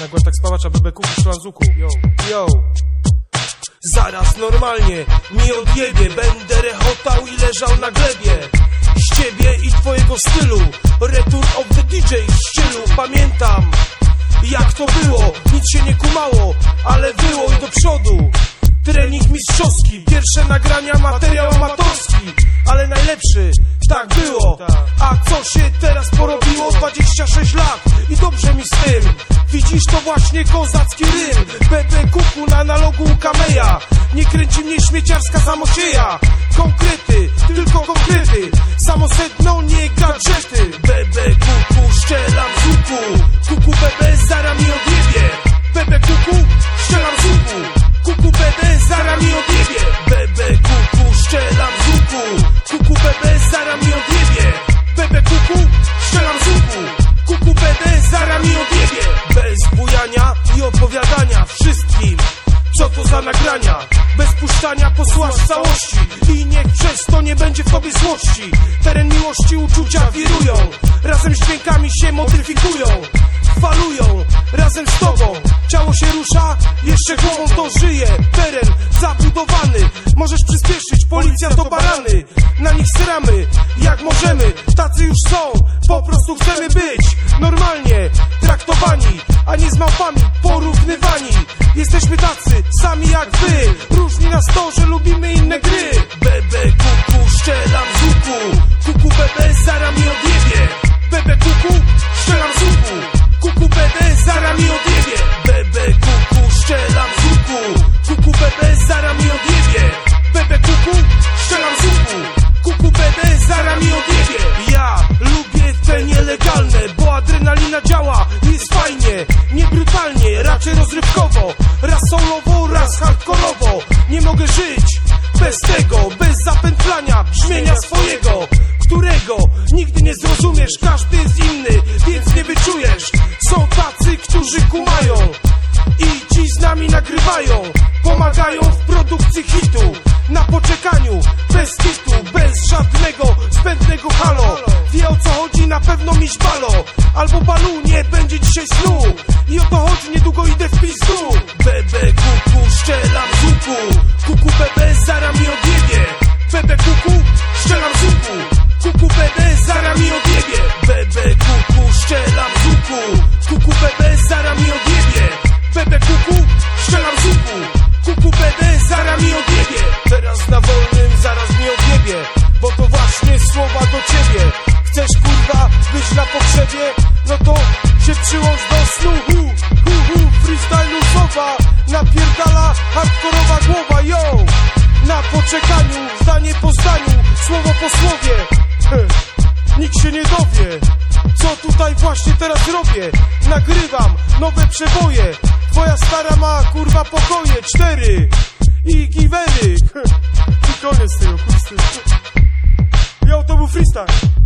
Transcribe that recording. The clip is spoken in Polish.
Nagłaś tak spawacza bebeków w szlanzuku Yo, yo. Zaraz normalnie mi odjebie. Będę rechotał i leżał na glebie. Z ciebie i twojego stylu. Return of the DJ w stylu. Pamiętam jak to było. Nic się nie kumało, ale było i do przodu. Trening mistrzowski, pierwsze nagrania, materiał amatorski. Ale najlepszy, tak było. A co się teraz porobiło? 26 lat. I dobrze mi z tym Widzisz to właśnie kozacki rym. Bebe kuku na analogu kameja. Nie kręci mnie śmieciarska samosieja. Konkrety, tylko konkrety. Samo sedno, nie gadżety. Bebe kuku, nagrania? Bez puszczania posłasz w całości. I niech przez to nie będzie w tobie złości. Teren miłości, uczucia wirują. Razem z dźwiękami się modyfikują. Falują razem z tobą. Ciało się rusza, jeszcze głową to żyje. Teren zabudowany. Możesz przyspieszyć, policja to barany. Na nich sramy, jak możemy. Tacy już są, po prostu chcemy być Normalnie traktowani A nie z małpami porównywani. Jesteśmy tacy, jak wy. Różni nas to, że lubimy inne gry. Bebe kuku, szczelam z łuku. Kuku bebe, zara mi odjebie. Bebe kuku, szczelam z łuku. Kuku bebe, zara mi odjebie. Bebe kuku, szczelam z łuku. Kuku bebe, zara mi odjebie. Bebe kuku, z łuku. Kuku bebe, zara mi odjebie. Ja lubię te nielegalne Bo adrenalina działa, jest fajnie Nie brutalnie, raczej rozrywkowo Raz solowo, kumają I ci z nami nagrywają Pomagają w produkcji hitu Na poczekaniu, bez hitu Bez żadnego zbędnego halo. Wie o co chodzi, na pewno miś balo Albo balu, nie będzie dzisiaj snu. I o to chodzi, niedługo idę w pizdu. Bebe kuku, szczelam z łuku Kuku bebe, Na poczekaniu, zdanie po zdaniu, słowo po słowie. Nikt się nie dowie Co tutaj właśnie teraz robię. Nagrywam nowe przeboje Twoja stara ma kurwa pokoje Cztery i giwery. I koniec tego, tym. Yo, to był freestyle